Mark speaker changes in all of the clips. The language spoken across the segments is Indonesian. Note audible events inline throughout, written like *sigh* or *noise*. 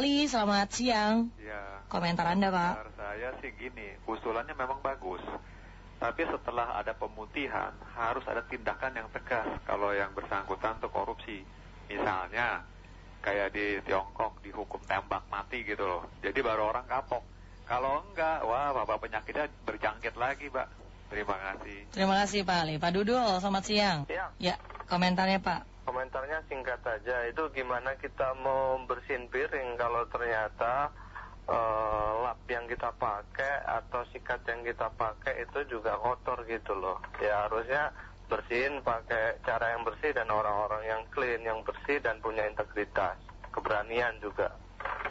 Speaker 1: Ali, selamat siang.
Speaker 2: Ya.
Speaker 1: Komentar Anda, Pak.
Speaker 2: Komentar saya sih gini, usulannya memang bagus. Tapi setelah ada pemutihan, harus ada tindakan yang tegas kalau yang bersangkutan tuh korupsi. Misalnya, kayak di Tiongkok dihukum tembak mati gitu loh. Jadi baru orang kapok. Kalau enggak, wah bapak penyakitnya berjangkit lagi, Pak. Terima kasih.
Speaker 1: Terima kasih Pak Ali. Pak Dudul, selamat siang.
Speaker 3: Ya,
Speaker 1: Ya, komentarnya Pak.
Speaker 3: Komentarnya singkat aja. Itu gimana kita mau bersihin piring kalau ternyata eh, lap yang kita pakai atau sikat yang kita pakai itu juga kotor gitu loh. Ya harusnya bersihin pakai cara yang bersih dan orang-orang yang clean, yang bersih dan punya integritas, keberanian juga.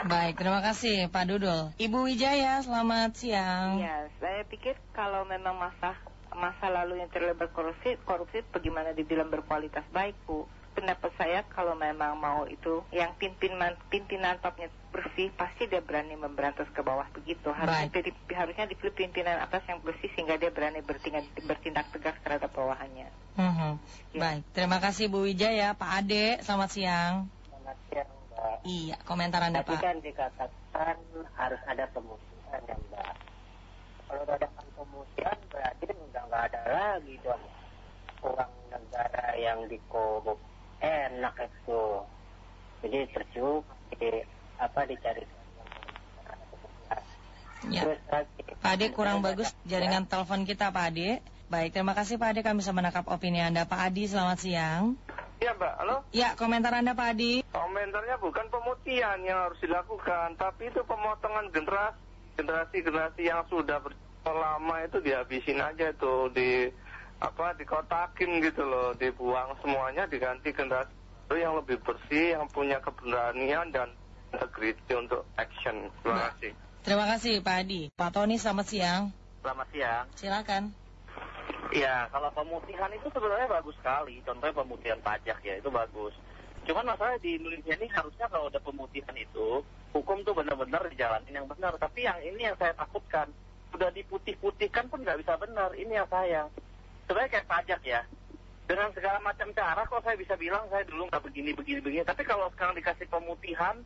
Speaker 1: Baik, terima kasih Pak Dudul. Ibu Wijaya, selamat siang.
Speaker 4: Ya, saya pikir kalau memang masa masa lalu yang terlibat korupsi, korupsi bagaimana dibilang berkualitas baik, Bu? Pendapat saya kalau memang mau itu yang pimpinan pimpinan topnya bersih, pasti dia berani memberantas ke bawah begitu. Harusnya di- harusnya dipilih pimpinan atas yang bersih sehingga dia berani bertindak, bertindak tegas terhadap bawahannya.
Speaker 1: Mhm.
Speaker 4: Ya.
Speaker 1: Baik, terima kasih Bu Wijaya. Pak Ade, selamat siang.
Speaker 5: Selamat siang Mbak.
Speaker 1: Iya, komentar Anda
Speaker 5: Tadi
Speaker 1: Pak.
Speaker 5: kan dikatakan harus ada pemutihan ya Mbak. Kalau ada pemutihan berarti udah nggak ada lagi dong uang negara yang dikorup enak itu. Jadi tercuk di apa dicari
Speaker 1: Ya.
Speaker 5: Terus lagi,
Speaker 1: Pak Ade kurang bagus jaringan telepon kita Pak Ade. Baik, terima kasih Pak Ade kami bisa menangkap opini Anda. Pak Adi, selamat siang.
Speaker 3: Ya Mbak, halo?
Speaker 1: Ya, komentar Anda Pak Adi.
Speaker 3: Komentarnya bukan pemutihan yang harus dilakukan, tapi itu pemotongan generasi generasi-generasi yang sudah berjalan lama itu dihabisin aja tuh di apa dikotakin gitu loh, dibuang semuanya diganti generasi baru yang lebih bersih, yang punya keberanian dan integriti untuk action. Terima kasih.
Speaker 1: Terima kasih Pak Adi. Pak Tony, selamat siang.
Speaker 6: Selamat siang.
Speaker 1: Silakan.
Speaker 6: Ya, kalau pemutihan itu sebenarnya bagus sekali. Contohnya pemutihan pajak ya, itu bagus. Cuman masalah di Indonesia ini harusnya kalau ada pemutihan itu, hukum tuh benar-benar dijalanin yang benar. Tapi yang ini yang saya takutkan, sudah diputih-putihkan pun nggak bisa benar. Ini yang sayang. Sebenarnya kayak pajak ya. Dengan segala macam cara kok saya bisa bilang saya dulu nggak begini, begini, begini. Tapi kalau sekarang dikasih pemutihan,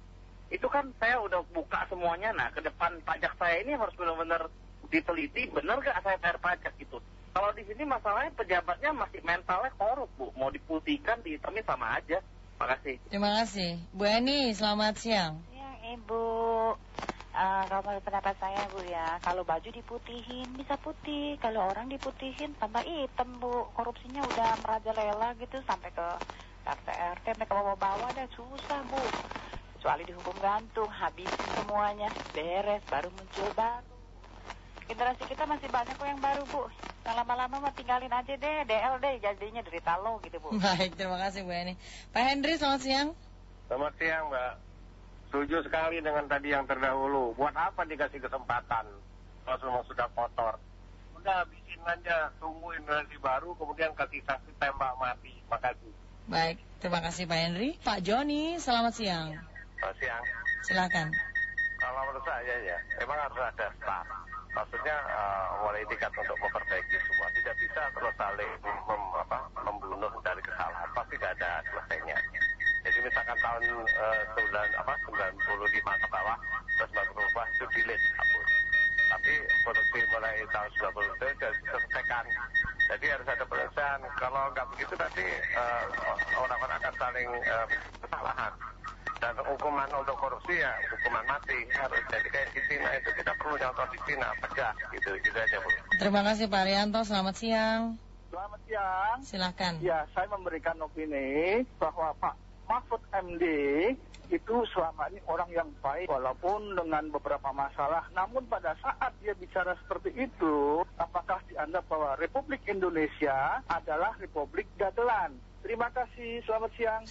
Speaker 6: itu kan saya udah buka semuanya. Nah, ke depan pajak saya ini harus benar-benar diteliti, benar gak saya bayar pajak gitu. Kalau di sini masalahnya pejabatnya masih mentalnya korup, Bu. Mau diputihkan, dihitamin sama aja. Makasih.
Speaker 1: Terima kasih. Bu Eni, selamat siang.
Speaker 7: Ya, Ibu. Eh, kalau menurut pendapat saya, Bu ya, kalau baju diputihin bisa putih, kalau orang diputihin tambah hitam, Bu. Korupsinya udah merajalela gitu sampai ke RT RT sampai ke bawah-bawah dah susah, Bu. Kecuali dihukum gantung, habisin semuanya, beres, baru muncul baru. Generasi kita masih banyak kok yang baru, Bu. Yang lama-lama mah tinggalin aja deh, DL deh, jadinya derita lo gitu, Bu. *laughs*
Speaker 1: Baik, terima kasih Bu Eni. Pak Hendri, selamat siang.
Speaker 3: Selamat siang Mbak. Setuju sekali dengan tadi yang terdahulu. Buat apa dikasih kesempatan kalau semua sudah kotor? Udah habisin aja, tunggu generasi baru, kemudian kasih saksi tembak mati. Makasih.
Speaker 1: Baik, terima kasih Pak Hendri. Pak Joni, selamat siang.
Speaker 3: Selamat siang.
Speaker 1: Silakan.
Speaker 3: Kalau menurut saya ya, memang harus ada start. Maksudnya eh, mulai tingkat untuk memperbaiki semua. Tidak bisa terus saling mem- apa, membunuh dari kesalahan. Pasti tidak ada selesainya. Jadi misalkan tahun eh, 9, apa, 95 ke bawah, terus baru berubah, itu delete, hapus. Tapi produksi mulai tahun 90 itu sudah diselesaikan. Jadi harus ada penyelesaian. Kalau nggak begitu nanti eh, orang-orang akan saling eh, kesalahan. Dan hukuman untuk korupsi ya hukuman mati harus. Jadi kayak di Cina itu kita perlu contoh di Cina tegas gitu. Gitu aja Bu.
Speaker 1: Terima kasih Pak Rianto, selamat siang.
Speaker 8: Selamat siang.
Speaker 1: Silakan.
Speaker 8: Ya, saya memberikan opini bahwa Pak Mahfud MD itu selama ini orang yang baik walaupun dengan beberapa masalah. Namun pada saat dia bicara seperti itu, apakah dianggap bahwa Republik Indonesia adalah Republik Gagelan? Terima kasih, selamat siang.